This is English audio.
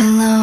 alone.